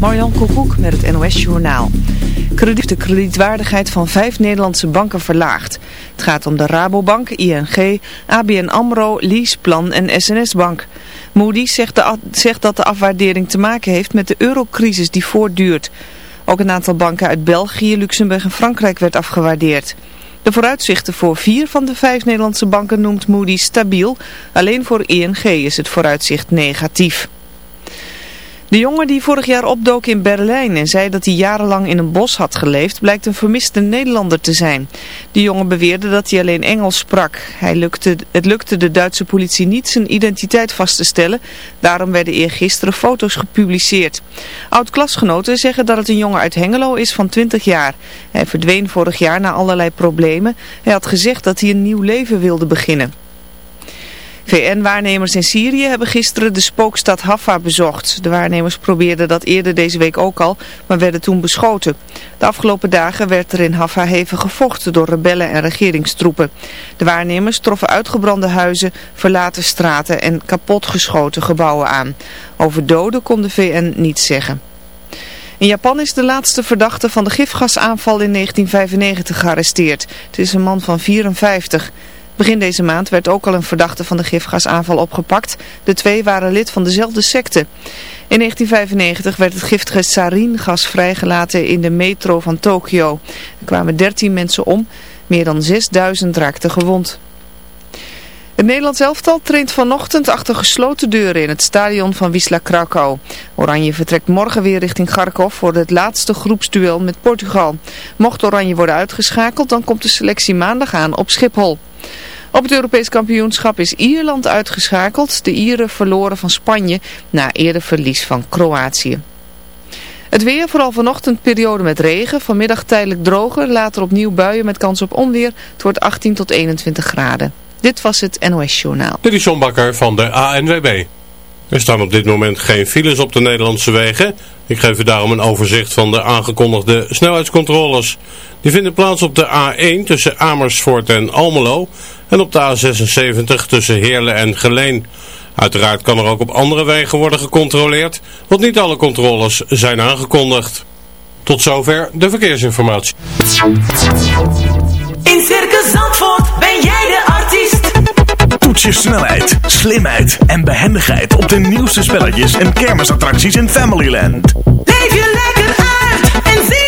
Marjan Koekoek met het NOS Journaal. De kredietwaardigheid van vijf Nederlandse banken verlaagd. Het gaat om de Rabobank, ING, ABN AMRO, Leaseplan en SNS Bank. Moody's zegt, zegt dat de afwaardering te maken heeft met de eurocrisis die voortduurt. Ook een aantal banken uit België, Luxemburg en Frankrijk werd afgewaardeerd. De vooruitzichten voor vier van de vijf Nederlandse banken noemt Moody's stabiel. Alleen voor ING is het vooruitzicht negatief. De jongen die vorig jaar opdook in Berlijn en zei dat hij jarenlang in een bos had geleefd, blijkt een vermiste Nederlander te zijn. De jongen beweerde dat hij alleen Engels sprak. Hij lukte, het lukte de Duitse politie niet zijn identiteit vast te stellen. Daarom werden eergisteren foto's gepubliceerd. Oud-klasgenoten zeggen dat het een jongen uit Hengelo is van 20 jaar. Hij verdween vorig jaar na allerlei problemen. Hij had gezegd dat hij een nieuw leven wilde beginnen. VN-waarnemers in Syrië hebben gisteren de spookstad Haffa bezocht. De waarnemers probeerden dat eerder deze week ook al, maar werden toen beschoten. De afgelopen dagen werd er in Haffa hevig gevochten door rebellen en regeringstroepen. De waarnemers troffen uitgebrande huizen, verlaten straten en kapotgeschoten gebouwen aan. Over doden kon de VN niets zeggen. In Japan is de laatste verdachte van de gifgasaanval in 1995 gearresteerd. Het is een man van 54. Begin deze maand werd ook al een verdachte van de gifgasaanval opgepakt. De twee waren lid van dezelfde secte. In 1995 werd het giftige saringas vrijgelaten in de metro van Tokio. Er kwamen 13 mensen om, meer dan 6000 raakten gewond. Het Nederlands elftal traint vanochtend achter gesloten deuren in het stadion van Wisla Krakau. Oranje vertrekt morgen weer richting Kharkov voor het laatste groepsduel met Portugal. Mocht Oranje worden uitgeschakeld, dan komt de selectie maandag aan op Schiphol. Op het Europees kampioenschap is Ierland uitgeschakeld. De Ieren verloren van Spanje na eerder verlies van Kroatië. Het weer, vooral vanochtend periode met regen, vanmiddag tijdelijk droger, later opnieuw buien met kans op onweer. Het wordt 18 tot 21 graden. Dit was het NOS Journaal. Dit is van de ANWB. Er staan op dit moment geen files op de Nederlandse wegen. Ik geef u daarom een overzicht van de aangekondigde snelheidscontroles. Die vinden plaats op de A1 tussen Amersfoort en Almelo en op de A76 tussen Heerlen en Geleen. Uiteraard kan er ook op andere wegen worden gecontroleerd, want niet alle controles zijn aangekondigd. Tot zover de verkeersinformatie. In Circus Zandvoort ben jij de artiest. Toets je snelheid, slimheid en behendigheid op de nieuwste spelletjes en kermisattracties in Familyland. Leef je lekker uit en zie.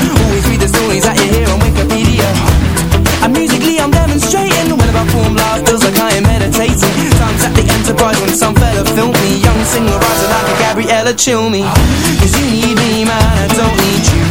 Gabriella chill me. Cause you need me man, I don't need you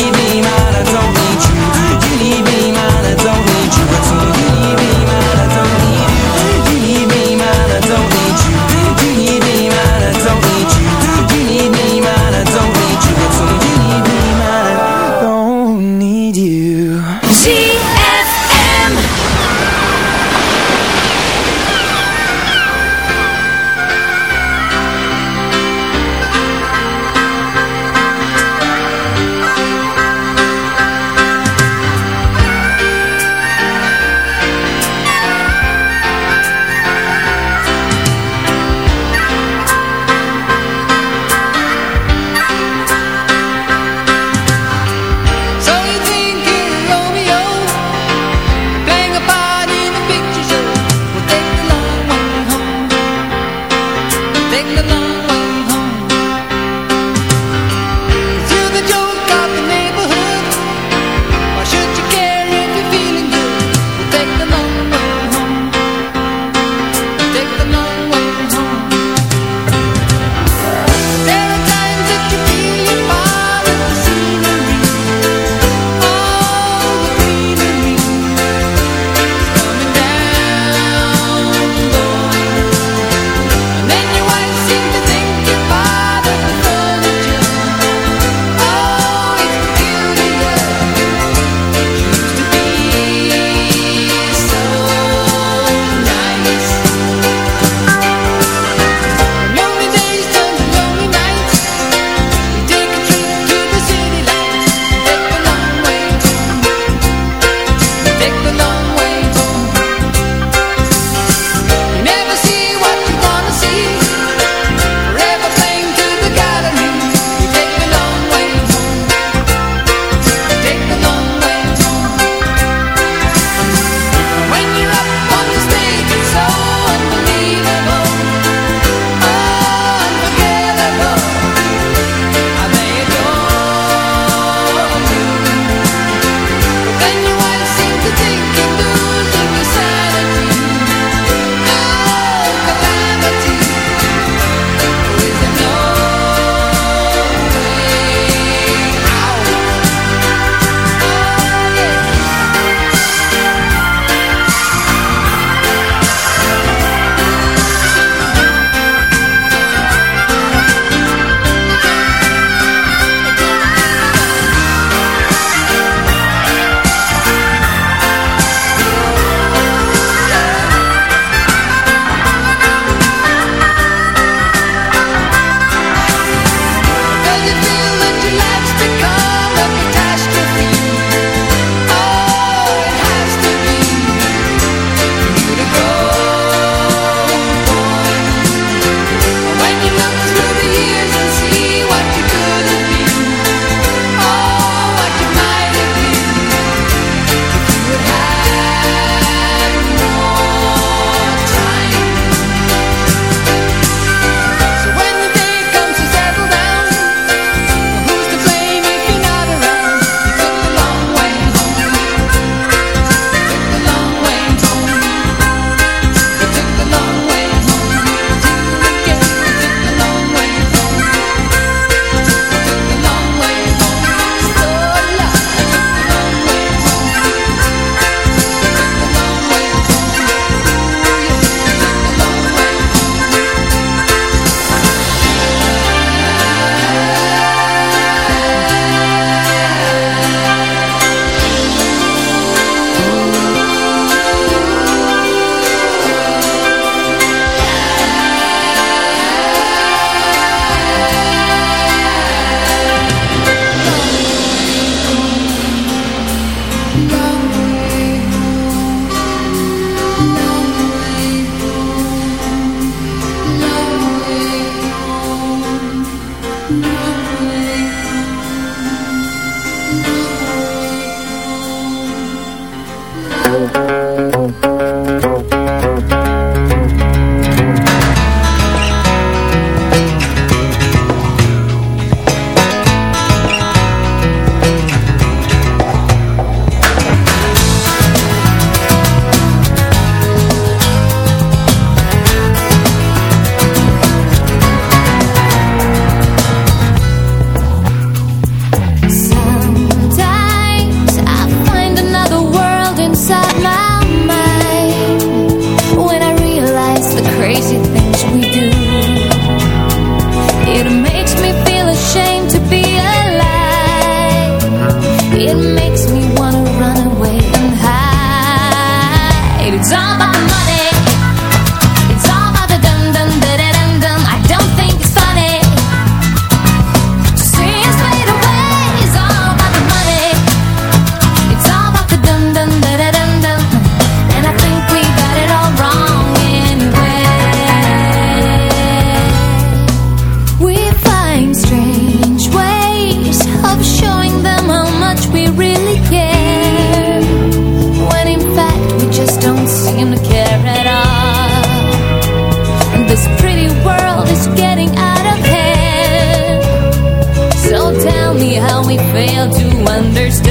fail to understand.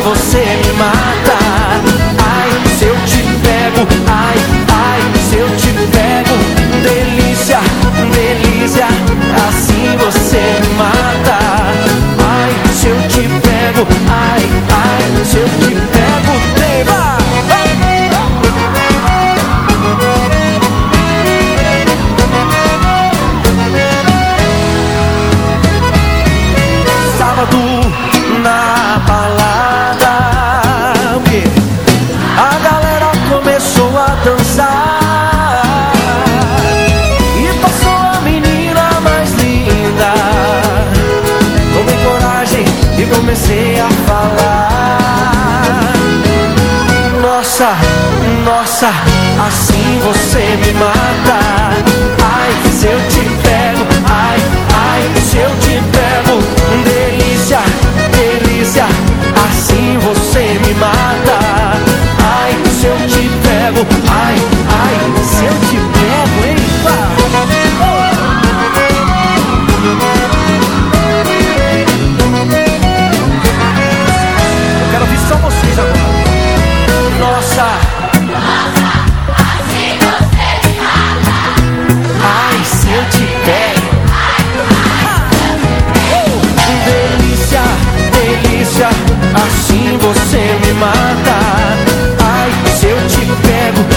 você me mata. In mijn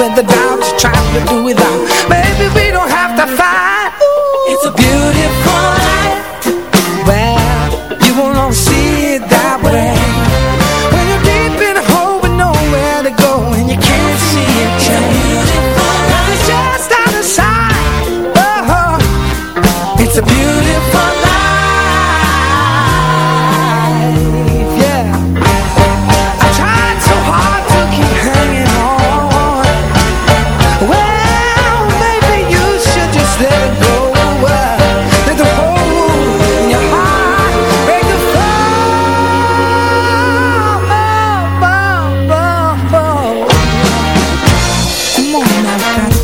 with the doubt, try to do without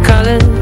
colors.